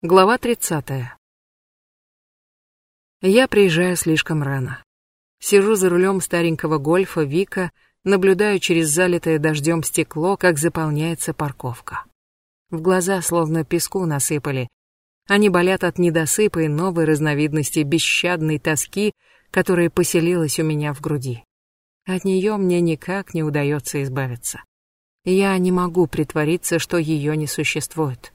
Глава 30. Я приезжаю слишком рано. Сижу за рулем старенького гольфа Вика, наблюдаю через залитое дождем стекло, как заполняется парковка. В глаза словно песку насыпали. Они болят от недосыпа и новой разновидности бесщадной тоски, которая поселилась у меня в груди. От нее мне никак не удается избавиться. Я не могу притвориться, что ее не существует.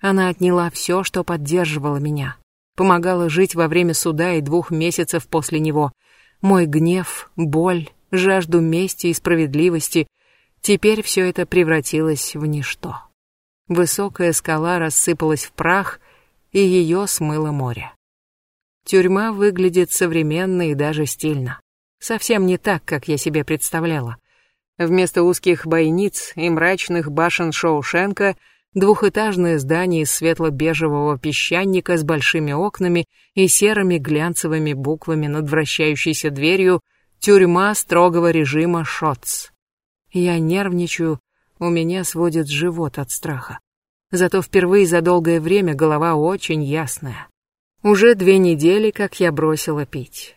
Она отняла все, что поддерживало меня. Помогала жить во время суда и двух месяцев после него. Мой гнев, боль, жажду мести и справедливости. Теперь все это превратилось в ничто. Высокая скала рассыпалась в прах, и ее смыло море. Тюрьма выглядит современно и даже стильно. Совсем не так, как я себе представляла. Вместо узких бойниц и мрачных башен Шоушенка — Двухэтажное здание из светло-бежевого песчаника с большими окнами и серыми глянцевыми буквами над вращающейся дверью «Тюрьма строгого режима Шотц». Я нервничаю, у меня сводит живот от страха. Зато впервые за долгое время голова очень ясная. Уже две недели, как я бросила пить.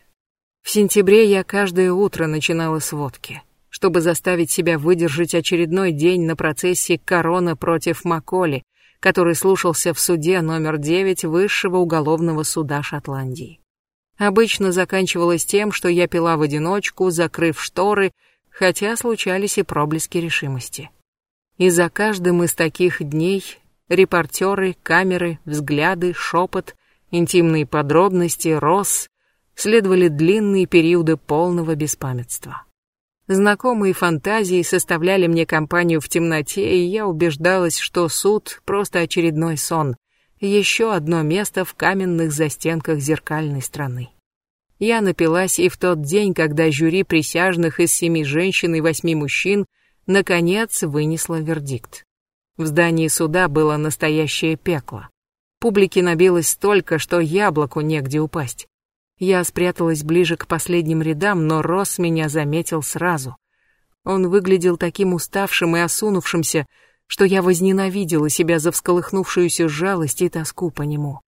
В сентябре я каждое утро начинала с водки чтобы заставить себя выдержать очередной день на процессе «Корона против Маколи», который слушался в суде номер 9 Высшего уголовного суда Шотландии. Обычно заканчивалось тем, что я пила в одиночку, закрыв шторы, хотя случались и проблески решимости. И за каждым из таких дней репортеры, камеры, взгляды, шепот, интимные подробности, роз следовали длинные периоды полного беспамятства. Знакомые фантазии составляли мне компанию в темноте, и я убеждалась, что суд — просто очередной сон, еще одно место в каменных застенках зеркальной страны. Я напилась и в тот день, когда жюри присяжных из семи женщин и восьми мужчин наконец вынесло вердикт. В здании суда было настоящее пекло. Публики набилось столько, что яблоку негде упасть. Я спряталась ближе к последним рядам, но Росс меня заметил сразу. Он выглядел таким уставшим и осунувшимся, что я возненавидела себя за всколыхнувшуюся жалость и тоску по нему.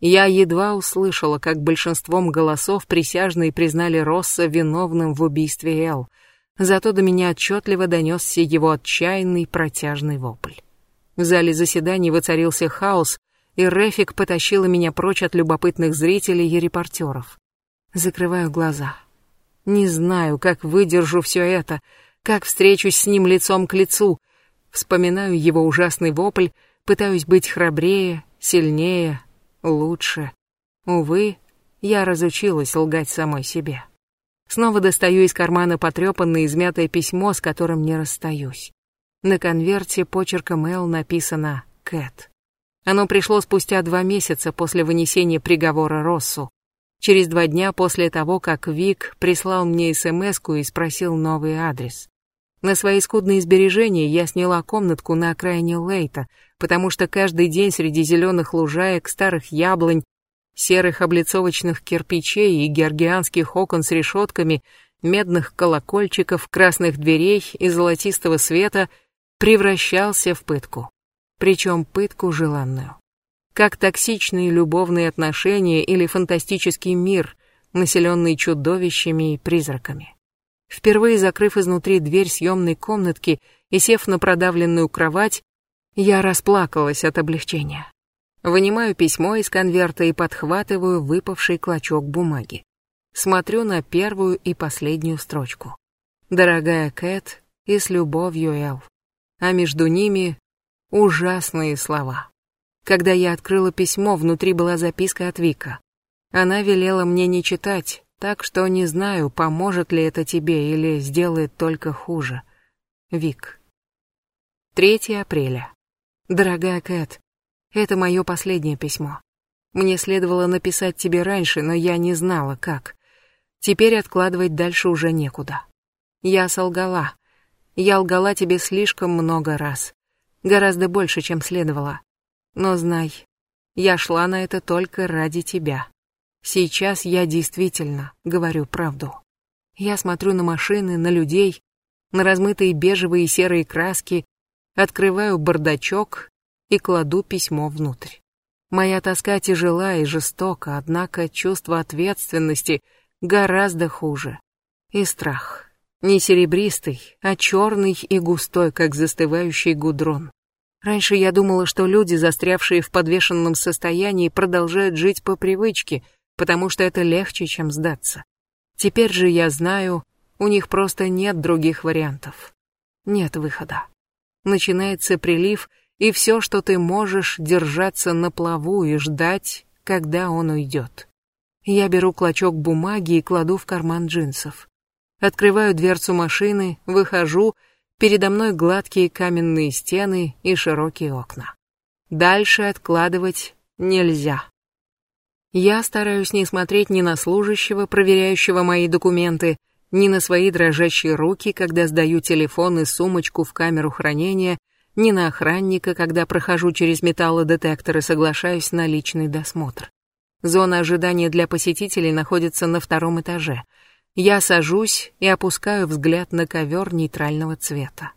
Я едва услышала, как большинством голосов присяжные признали Росса виновным в убийстве Эл, зато до меня отчетливо донесся его отчаянный протяжный вопль. В зале заседаний воцарился хаос, и Рефик потащила меня прочь от любопытных зрителей и репортеров. Закрываю глаза. Не знаю, как выдержу все это, как встречусь с ним лицом к лицу. Вспоминаю его ужасный вопль, пытаюсь быть храбрее, сильнее, лучше. Увы, я разучилась лгать самой себе. Снова достаю из кармана потрепанное измятое письмо, с которым не расстаюсь. На конверте почерком Эл написано «Кэт». Оно пришло спустя два месяца после вынесения приговора Россу. Через два дня после того, как Вик прислал мне смс и спросил новый адрес. На свои скудные сбережения я сняла комнатку на окраине Лейта, потому что каждый день среди зеленых лужаек, старых яблонь, серых облицовочных кирпичей и георгианских окон с решетками, медных колокольчиков, красных дверей и золотистого света превращался в пытку причем пытку желанную. Как токсичные любовные отношения или фантастический мир, населенный чудовищами и призраками. Впервые закрыв изнутри дверь съемной комнатки и сев на продавленную кровать, я расплакалась от облегчения. Вынимаю письмо из конверта и подхватываю выпавший клочок бумаги. Смотрю на первую и последнюю строчку. «Дорогая Кэт, и с любовью, Эл». А между ними Ужасные слова. Когда я открыла письмо, внутри была записка от Вика. Она велела мне не читать, так что не знаю, поможет ли это тебе или сделает только хуже. Вик. 3 апреля. Дорогая Кэт, это мое последнее письмо. Мне следовало написать тебе раньше, но я не знала, как. Теперь откладывать дальше уже некуда. Я солгала. Я лгала тебе слишком много раз. Гораздо больше, чем следовало. Но знай, я шла на это только ради тебя. Сейчас я действительно говорю правду. Я смотрю на машины, на людей, на размытые бежевые и серые краски, открываю бардачок и кладу письмо внутрь. Моя тоска тяжела и жестока, однако чувство ответственности гораздо хуже. И страх. Не серебристый, а черный и густой, как застывающий гудрон. Раньше я думала, что люди, застрявшие в подвешенном состоянии, продолжают жить по привычке, потому что это легче, чем сдаться. Теперь же я знаю, у них просто нет других вариантов. Нет выхода. Начинается прилив, и все, что ты можешь, держаться на плаву и ждать, когда он уйдет. Я беру клочок бумаги и кладу в карман джинсов. Открываю дверцу машины, выхожу, передо мной гладкие каменные стены и широкие окна. Дальше откладывать нельзя. Я стараюсь не смотреть ни на служащего, проверяющего мои документы, ни на свои дрожащие руки, когда сдаю телефон и сумочку в камеру хранения, ни на охранника, когда прохожу через металлодетектор и соглашаюсь на личный досмотр. Зона ожидания для посетителей находится на втором этаже — я сажусь и опускаю взгляд на ковер нейтрального цвета.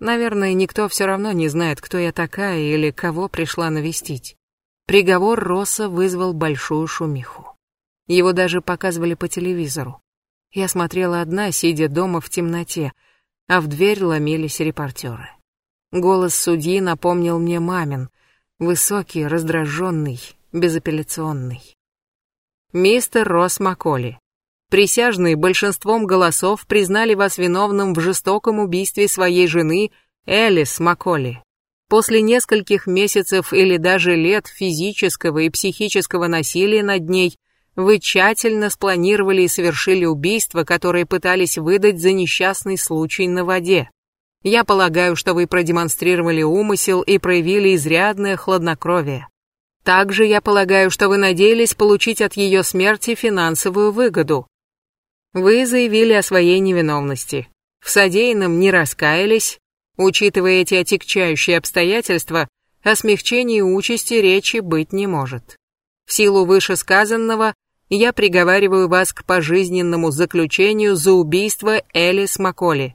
Наверное, никто все равно не знает, кто я такая или кого пришла навестить. Приговор Росса вызвал большую шумиху. Его даже показывали по телевизору. Я смотрела одна, сидя дома в темноте, а в дверь ломились репортеры. Голос судьи напомнил мне мамин, высокий, раздраженный, безапелляционный. «Мистер Росс Макколи, Присяжные большинством голосов признали вас виновным в жестоком убийстве своей жены Элис Макколи. После нескольких месяцев или даже лет физического и психического насилия над ней вы тщательно спланировали и совершили убийство, которое пытались выдать за несчастный случай на воде. Я полагаю, что вы продемонстрировали умысел и проявили изрядное хладнокровие. Также я полагаю, что вы надеялись получить от ее смерти финансовую выгоду. Вы заявили о своей невиновности. В содеянном не раскаялись. Учитывая эти отягчающие обстоятельства, о смягчении участи речи быть не может. В силу вышесказанного, я приговариваю вас к пожизненному заключению за убийство Элис Макколи.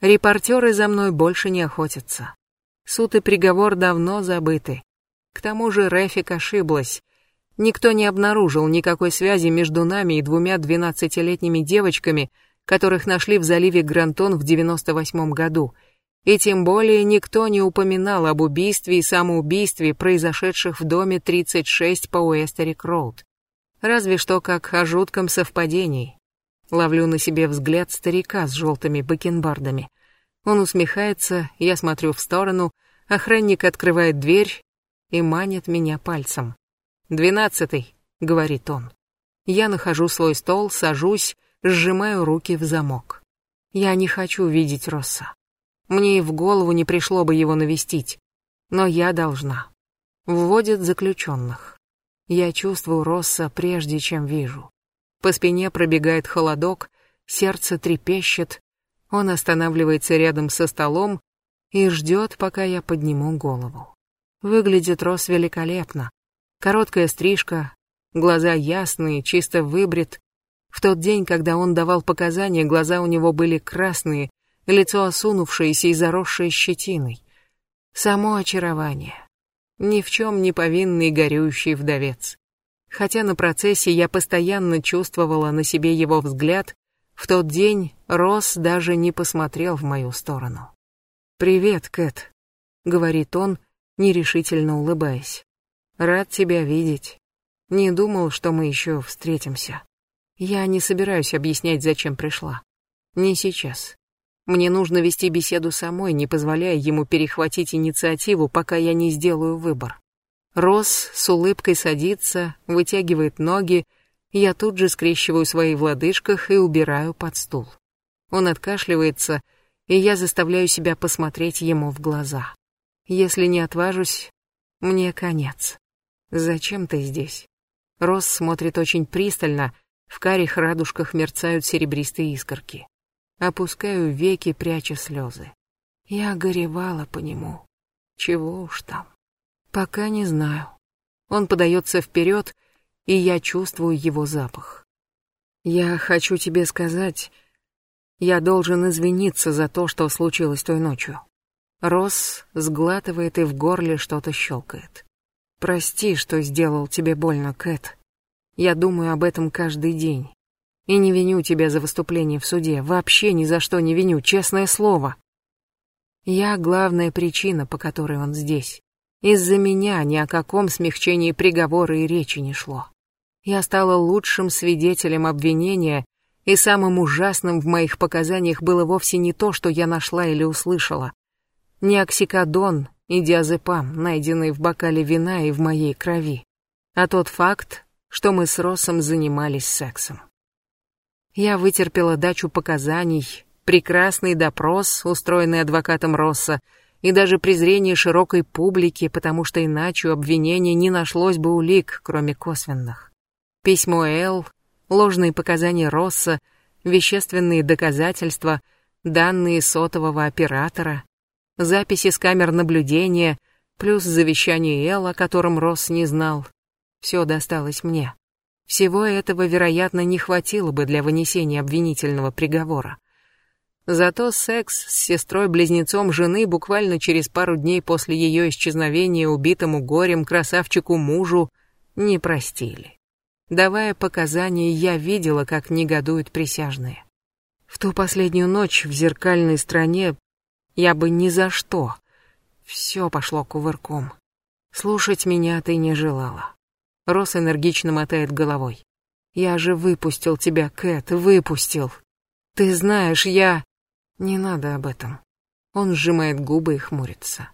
Репортеры за мной больше не охотятся. Суд и приговор давно забыты. К тому же Рефик ошиблась. Никто не обнаружил никакой связи между нами и двумя двенадцатилетними девочками, которых нашли в заливе Грантон в 98 году. И тем более никто не упоминал об убийстве и самоубийстве, произошедших в доме 36 по Уэстерик-Роуд. Разве что как о жутком совпадении. Ловлю на себе взгляд старика с желтыми бакенбардами. Он усмехается, я смотрю в сторону, охранник открывает дверь и манит меня пальцем. «Двенадцатый», — говорит он. Я нахожу свой стол, сажусь, сжимаю руки в замок. Я не хочу видеть Росса. Мне и в голову не пришло бы его навестить. Но я должна. Вводят заключенных. Я чувствую Росса прежде, чем вижу. По спине пробегает холодок, сердце трепещет. Он останавливается рядом со столом и ждет, пока я подниму голову. Выглядит Росс великолепно. Короткая стрижка, глаза ясные, чисто выбрит. В тот день, когда он давал показания, глаза у него были красные, лицо осунувшееся и заросшее щетиной. Само очарование. Ни в чем не повинный горюющий вдовец. Хотя на процессе я постоянно чувствовала на себе его взгляд, в тот день Росс даже не посмотрел в мою сторону. «Привет, Кэт», — говорит он, нерешительно улыбаясь. Рад тебя видеть. Не думал, что мы еще встретимся. Я не собираюсь объяснять, зачем пришла. Не сейчас. Мне нужно вести беседу самой, не позволяя ему перехватить инициативу, пока я не сделаю выбор. Рос с улыбкой садится, вытягивает ноги, я тут же скрещиваю свои в лодыжках и убираю под стул. Он откашливается, и я заставляю себя посмотреть ему в глаза. Если не отважусь, мне конец. «Зачем ты здесь?» Росс смотрит очень пристально, в карих радужках мерцают серебристые искорки. Опускаю веки, пряча слезы. Я горевала по нему. Чего уж там. Пока не знаю. Он подается вперед, и я чувствую его запах. Я хочу тебе сказать, я должен извиниться за то, что случилось той ночью. Росс сглатывает и в горле что-то щелкает. Прости, что сделал тебе больно, Кэт. Я думаю об этом каждый день. И не виню тебя за выступление в суде. Вообще ни за что не виню, честное слово. Я главная причина, по которой он здесь. Из-за меня ни о каком смягчении приговора и речи не шло. Я стала лучшим свидетелем обвинения, и самым ужасным в моих показаниях было вовсе не то, что я нашла или услышала. Не оксикодон и диазепам, найденные в бокале вина и в моей крови, а тот факт, что мы с Россом занимались сексом. Я вытерпела дачу показаний, прекрасный допрос, устроенный адвокатом Росса, и даже презрение широкой публики, потому что иначе у обвинения не нашлось бы улик, кроме косвенных. Письмо Эл, ложные показания Росса, вещественные доказательства, данные сотового оператора, записи с камер наблюдения, плюс завещание Эл, о котором Росс не знал. Все досталось мне. Всего этого, вероятно, не хватило бы для вынесения обвинительного приговора. Зато секс с сестрой-близнецом жены буквально через пару дней после ее исчезновения убитому горем красавчику-мужу не простили. Давая показания, я видела, как негодуют присяжные. В ту последнюю ночь в зеркальной стране я бы ни за что. Все пошло кувырком. Слушать меня ты не желала. Рос энергично мотает головой. Я же выпустил тебя, Кэт, выпустил. Ты знаешь, я... Не надо об этом. Он сжимает губы и хмурится.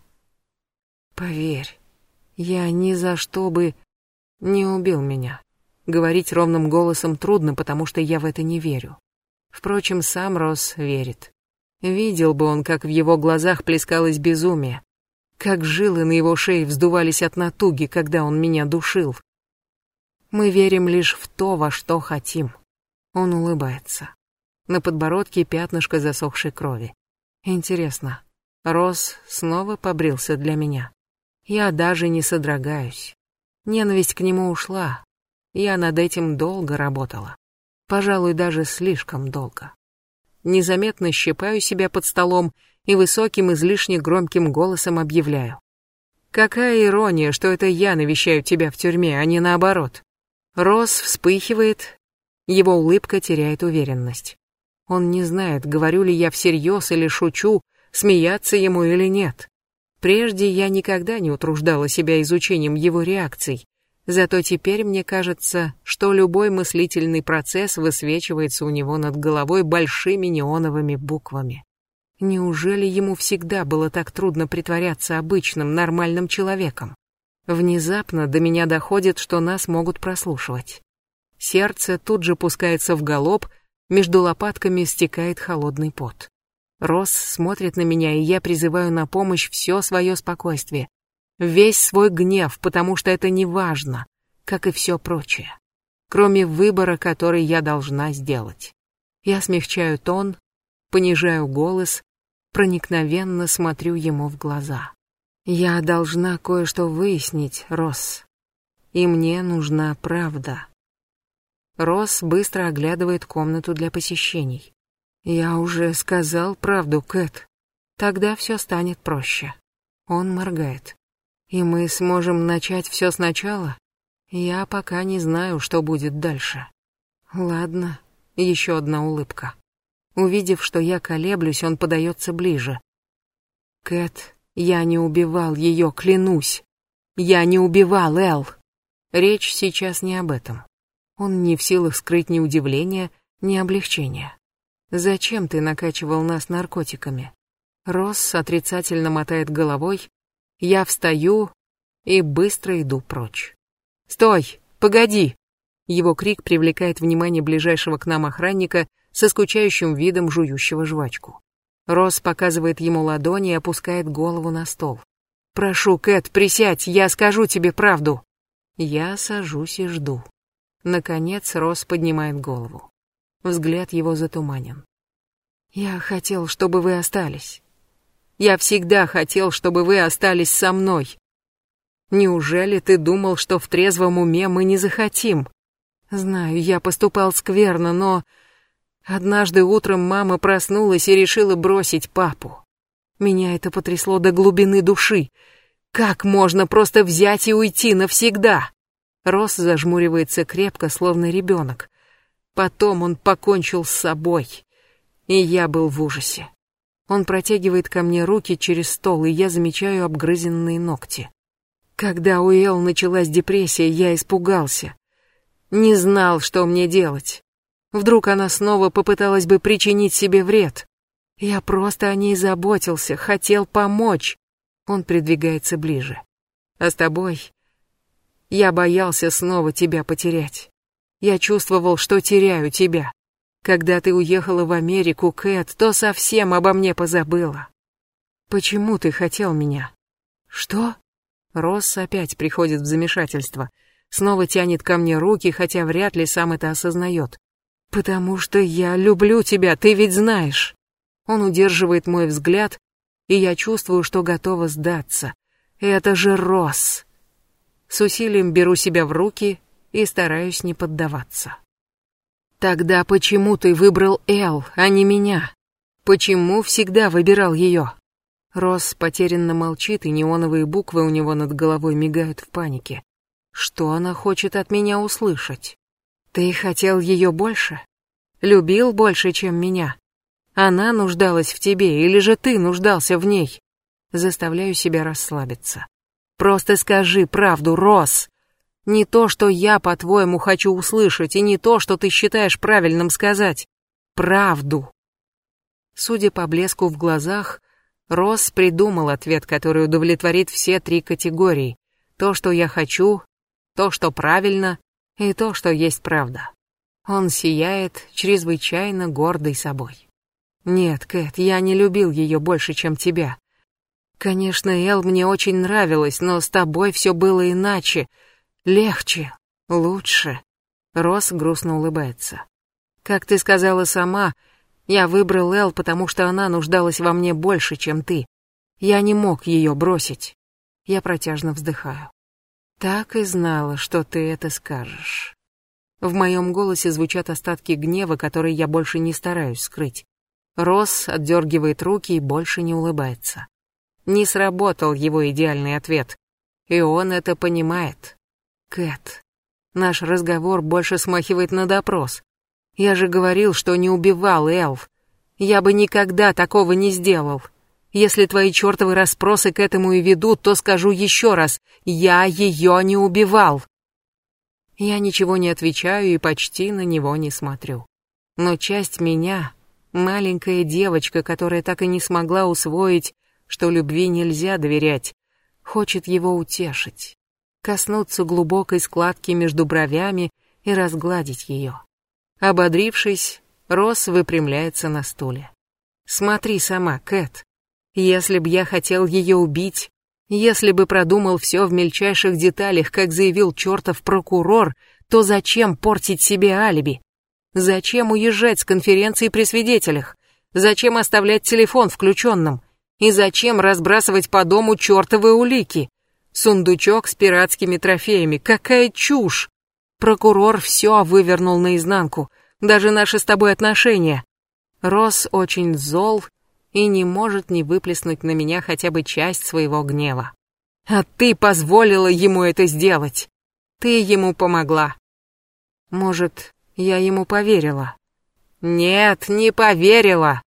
Поверь, я ни за что бы не убил меня. Говорить ровным голосом трудно, потому что я в это не верю. Впрочем, сам Рос верит. Видел бы он, как в его глазах плескалось безумие, как жилы на его шее вздувались от натуги, когда он меня душил. Мы верим лишь в то, во что хотим. Он улыбается. На подбородке пятнышко засохшей крови. Интересно, Рос снова побрился для меня. Я даже не содрогаюсь. Ненависть к нему ушла. Я над этим долго работала. Пожалуй, даже слишком долго. Незаметно щипаю себя под столом и высоким, излишне громким голосом объявляю. Какая ирония, что это я навещаю тебя в тюрьме, а не наоборот. Рос вспыхивает, его улыбка теряет уверенность. Он не знает, говорю ли я всерьез или шучу, смеяться ему или нет. Прежде я никогда не утруждала себя изучением его реакций, зато теперь мне кажется, что любой мыслительный процесс высвечивается у него над головой большими неоновыми буквами. Неужели ему всегда было так трудно притворяться обычным, нормальным человеком? Внезапно до меня доходит, что нас могут прослушивать. Сердце тут же пускается в галоп, между лопатками стекает холодный пот. Росс смотрит на меня, и я призываю на помощь все свое спокойствие. Весь свой гнев, потому что это не важно, как и все прочее. Кроме выбора, который я должна сделать. Я смягчаю тон, понижаю голос, проникновенно смотрю ему в глаза. Я должна кое-что выяснить, Росс. И мне нужна правда. Росс быстро оглядывает комнату для посещений. «Я уже сказал правду, Кэт. Тогда все станет проще». Он моргает. «И мы сможем начать все сначала? Я пока не знаю, что будет дальше». «Ладно». Еще одна улыбка. Увидев, что я колеблюсь, он подается ближе. «Кэт, я не убивал ее, клянусь. Я не убивал Эл. Речь сейчас не об этом. Он не в силах скрыть ни удивления, ни облегчения. «Зачем ты накачивал нас наркотиками?» Росс отрицательно мотает головой. Я встаю и быстро иду прочь. «Стой! Погоди!» Его крик привлекает внимание ближайшего к нам охранника со скучающим видом жующего жвачку. Росс показывает ему ладони и опускает голову на стол. «Прошу, Кэт, присядь, я скажу тебе правду!» Я сажусь и жду. Наконец Рос поднимает голову. Взгляд его затуманен. «Я хотел, чтобы вы остались. Я всегда хотел, чтобы вы остались со мной. Неужели ты думал, что в трезвом уме мы не захотим? Знаю, я поступал скверно, но... Однажды утром мама проснулась и решила бросить папу. Меня это потрясло до глубины души. Как можно просто взять и уйти навсегда? Рос зажмуривается крепко, словно ребенок. Потом он покончил с собой. И я был в ужасе. Он протягивает ко мне руки через стол, и я замечаю обгрызенные ногти. Когда у Эл началась депрессия, я испугался. Не знал, что мне делать. Вдруг она снова попыталась бы причинить себе вред. Я просто о ней заботился, хотел помочь. Он придвигается ближе. А с тобой я боялся снова тебя потерять. Я чувствовал, что теряю тебя. Когда ты уехала в Америку, Кэт, то совсем обо мне позабыла. Почему ты хотел меня? Что? Росс опять приходит в замешательство. Снова тянет ко мне руки, хотя вряд ли сам это осознает. «Потому что я люблю тебя, ты ведь знаешь». Он удерживает мой взгляд, и я чувствую, что готова сдаться. Это же Росс. С усилием беру себя в руки и стараюсь не поддаваться. Тогда почему ты выбрал Эл, а не меня? Почему всегда выбирал ее? Росс потерянно молчит, и неоновые буквы у него над головой мигают в панике. Что она хочет от меня услышать? Ты хотел ее больше? Любил больше, чем меня? Она нуждалась в тебе, или же ты нуждался в ней? Заставляю себя расслабиться. Просто скажи правду, Росс. Не то, что я, по-твоему, хочу услышать, и не то, что ты считаешь правильным сказать. Правду. Судя по блеску в глазах, Росс придумал ответ, который удовлетворит все три категории. То, что я хочу, то, что правильно, и то, что есть правда. Он сияет, чрезвычайно гордый собой. Нет, Кэт, я не любил ее больше, чем тебя. Конечно, Эл мне очень нравилась, но с тобой все было иначе. Легче, лучше. Росс грустно улыбается. Как ты сказала сама, я выбрал Эл, потому что она нуждалась во мне больше, чем ты. Я не мог ее бросить. Я протяжно вздыхаю. Так и знала, что ты это скажешь. В моем голосе звучат остатки гнева, которые я больше не стараюсь скрыть. Росс отдергивает руки и больше не улыбается. Не сработал его идеальный ответ. И он это понимает. Кэт, наш разговор больше смахивает на допрос. Я же говорил, что не убивал Элф. Я бы никогда такого не сделал. Если твои чертовы расспросы к этому и ведут, то скажу еще раз, я ее не убивал. Я ничего не отвечаю и почти на него не смотрю. Но часть меня, маленькая девочка, которая так и не смогла усвоить, что любви нельзя доверять, хочет его утешить, коснуться глубокой складки между бровями и разгладить ее. Ободрившись, Росс выпрямляется на стуле. «Смотри сама, Кэт. Если б я хотел ее убить, если бы продумал все в мельчайших деталях, как заявил чертов прокурор, то зачем портить себе алиби? Зачем уезжать с конференции при свидетелях? Зачем оставлять телефон включенным? И зачем разбрасывать по дому чертовы улики? Сундучок с пиратскими трофеями, какая чушь! Прокурор все вывернул наизнанку, даже наши с тобой отношения. Рос очень зол и не может не выплеснуть на меня хотя бы часть своего гнева. А ты позволила ему это сделать. Ты ему помогла. Может, я ему поверила? Нет, не поверила.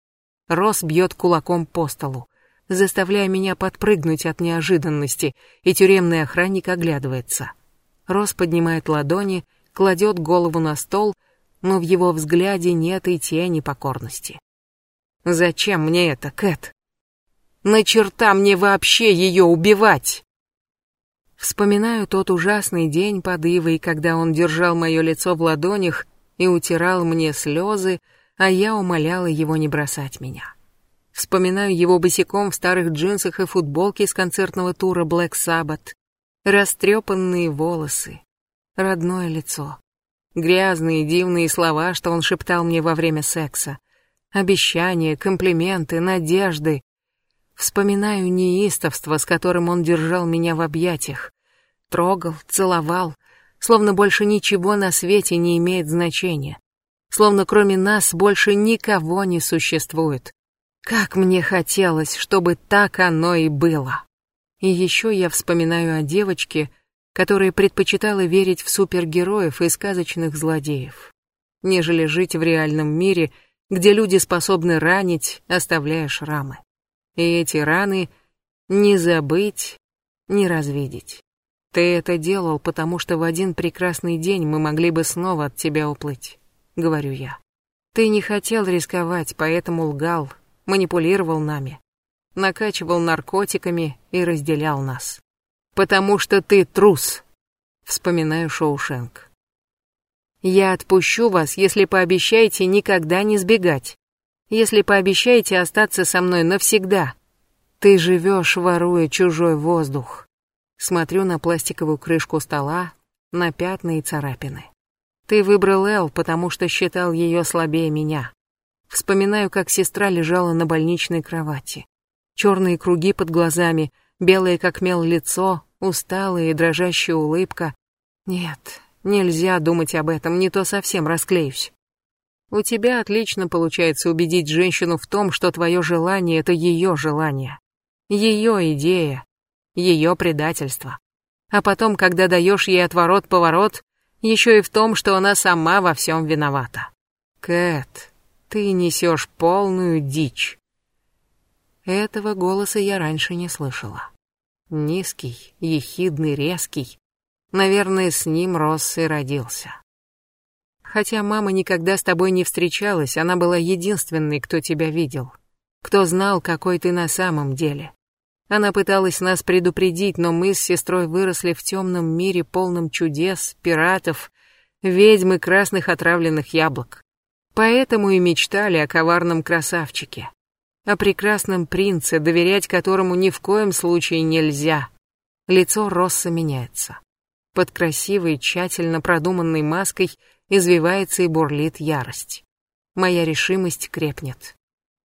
Рос бьет кулаком по столу, заставляя меня подпрыгнуть от неожиданности, и тюремный охранник оглядывается. Рос поднимает ладони, кладет голову на стол, но в его взгляде нет и тени покорности. Зачем мне это, Кэт? На черта мне вообще ее убивать? Вспоминаю тот ужасный день под Ивой, когда он держал мое лицо в ладонях и утирал мне слезы, а я умоляла его не бросать меня. Вспоминаю его босиком в старых джинсах и футболке с концертного тура Black Sabbath, растрепанные волосы, родное лицо, грязные дивные слова, что он шептал мне во время секса, Обещания, комплименты, надежды. Вспоминаю неистовство, с которым он держал меня в объятиях. Трогал, целовал, словно больше ничего на свете не имеет значения. Словно кроме нас больше никого не существует. Как мне хотелось, чтобы так оно и было. И еще я вспоминаю о девочке, которая предпочитала верить в супергероев и сказочных злодеев, нежели жить в реальном мире, где люди способны ранить, оставляя шрамы. И эти раны не забыть, не развидеть. Ты это делал, потому что в один прекрасный день мы могли бы снова от тебя уплыть, говорю я. Ты не хотел рисковать, поэтому лгал, манипулировал нами, накачивал наркотиками и разделял нас. Потому что ты трус, вспоминаю Шоушенк. Я отпущу вас, если пообещаете никогда не сбегать. Если пообещаете остаться со мной навсегда. Ты живешь, воруя чужой воздух. Смотрю на пластиковую крышку стола, на пятна и царапины. Ты выбрал Эл, потому что считал ее слабее меня. Вспоминаю, как сестра лежала на больничной кровати. Черные круги под глазами, белое как мел лицо, усталая и дрожащая улыбка. Нет, нельзя думать об этом, не то совсем расклеюсь. У тебя отлично получается убедить женщину в том, что твое желание — это ее желание. Ее идея, ее предательство. А потом, когда даешь ей отворот-поворот, еще и в том, что она сама во всем виновата. Кэт, ты несешь полную дичь. Этого голоса я раньше не слышала. Низкий, ехидный, резкий. Наверное, с ним Росс и родился. Хотя мама никогда с тобой не встречалась, она была единственной, кто тебя видел. Кто знал, какой ты на самом деле. Она пыталась нас предупредить, но мы с сестрой выросли в темном мире, полном чудес, пиратов, ведьм и красных отравленных яблок. Поэтому и мечтали о коварном красавчике. О прекрасном принце, доверять которому ни в коем случае нельзя. Лицо Росса меняется. Под красивой, тщательно продуманной маской извивается и бурлит ярость. Моя решимость крепнет.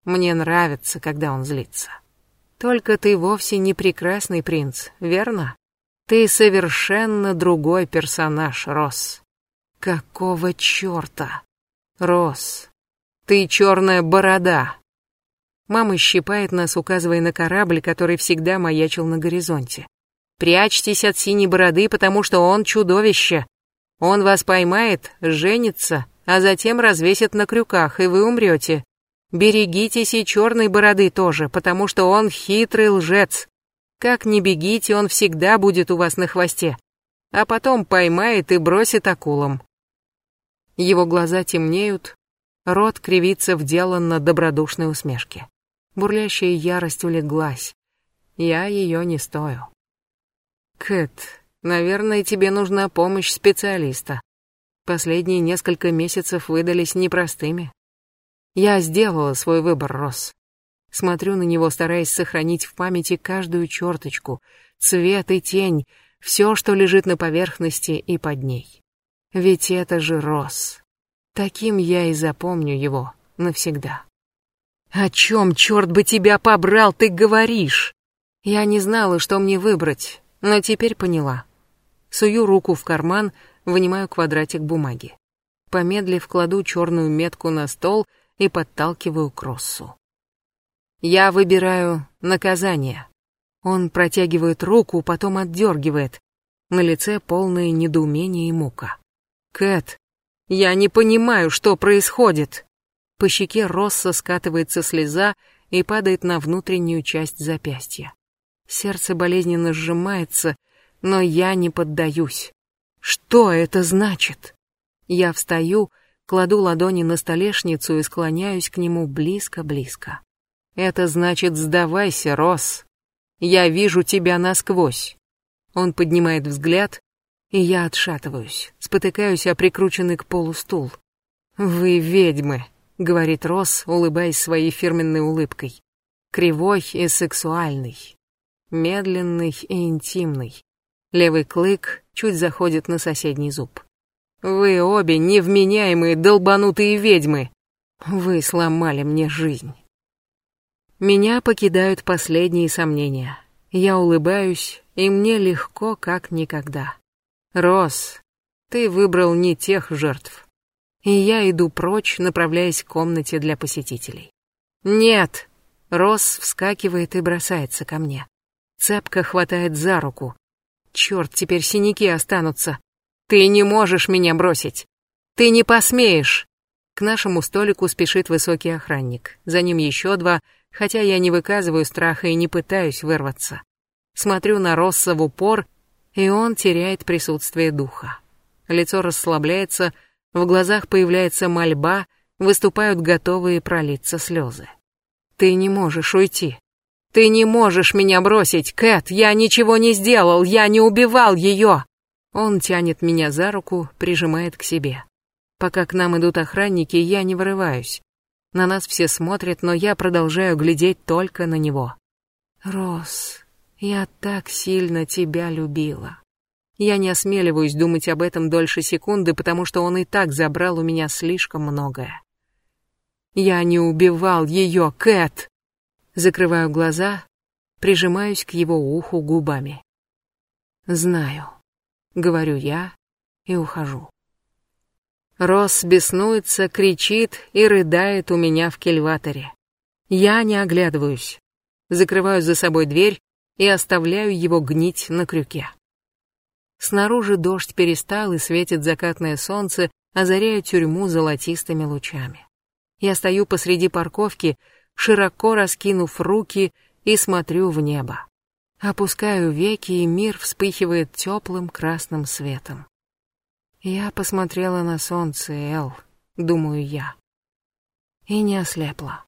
Мне нравится, когда он злится. Только ты вовсе не прекрасный принц, верно? Ты совершенно другой персонаж, Росс. Какого черта? Росс, ты черная борода. Мама щипает нас, указывая на корабль, который всегда маячил на горизонте. Прячьтесь от синей бороды, потому что он чудовище. Он вас поймает, женится, а затем развесит на крюках, и вы умрете. Берегитесь и черной бороды тоже, потому что он хитрый лжец. Как ни бегите, он всегда будет у вас на хвосте. А потом поймает и бросит акулам. Его глаза темнеют, рот кривится в деланно добродушной усмешке. Бурлящая ярость улеглась. Я ее не стою. Кэт, наверное, тебе нужна помощь специалиста. Последние несколько месяцев выдались непростыми. Я сделала свой выбор, Росс. Смотрю на него, стараясь сохранить в памяти каждую черточку, цвет и тень, все, что лежит на поверхности и под ней. Ведь это же Росс. Таким я и запомню его навсегда. «О чем, черт бы тебя побрал, ты говоришь?» Я не знала, что мне выбрать, но теперь поняла. Сую руку в карман, вынимаю квадратик бумаги. Помедлив, кладу черную метку на стол и подталкиваю к Россу. Я выбираю наказание. Он протягивает руку, потом отдергивает. На лице полное недоумение и мука. Кэт, я не понимаю, что происходит. По щеке Росса скатывается слеза и падает на внутреннюю часть запястья. Сердце болезненно сжимается, но я не поддаюсь. Что это значит? Я встаю, кладу ладони на столешницу и склоняюсь к нему близко-близко. Это значит «сдавайся, Росс. Я вижу тебя насквозь». Он поднимает взгляд, и я отшатываюсь, спотыкаюсь о прикрученный к полу стул. «Вы ведьмы», — говорит Росс, улыбаясь своей фирменной улыбкой. Кривой и сексуальный, медленный и интимный. Левый клык чуть заходит на соседний зуб. Вы обе невменяемые долбанутые ведьмы. Вы сломали мне жизнь. Меня покидают последние сомнения. Я улыбаюсь, и мне легко, как никогда. Рос, ты выбрал не тех жертв. И я иду прочь, направляясь к комнате для посетителей. Нет! Рос вскакивает и бросается ко мне. Цепко хватает за руку. Черт, теперь синяки останутся. Ты не можешь меня бросить. Ты не посмеешь. К нашему столику спешит высокий охранник. За ним еще два, хотя я не выказываю страха и не пытаюсь вырваться. Смотрю на Росса в упор, и он теряет присутствие духа. Лицо расслабляется, в глазах появляется мольба, выступают готовые пролиться слезы. Ты не можешь уйти. Ты не можешь меня бросить, Кэт, я ничего не сделал, я не убивал ее. Он тянет меня за руку, прижимает к себе. Пока к нам идут охранники, я не вырываюсь. На нас все смотрят, но я продолжаю глядеть только на него. Рос, я так сильно тебя любила. Я не осмеливаюсь думать об этом дольше секунды, потому что он и так забрал у меня слишком многое. Я не убивал ее, Кэт. Закрываю глаза, прижимаюсь к его уху губами. Знаю, говорю я и ухожу. Росс беснуется, кричит и рыдает у меня в кельваторе. Я не оглядываюсь. Закрываю за собой дверь и оставляю его гнить на крюке. Снаружи дождь перестал и светит закатное солнце, озаряя тюрьму золотистыми лучами. Я стою посреди парковки, широко раскинув руки и смотрю в небо. Опускаю веки, и мир вспыхивает теплым красным светом. Я посмотрела на солнце, Эл, думаю я, и не ослепла.